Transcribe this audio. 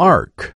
Arc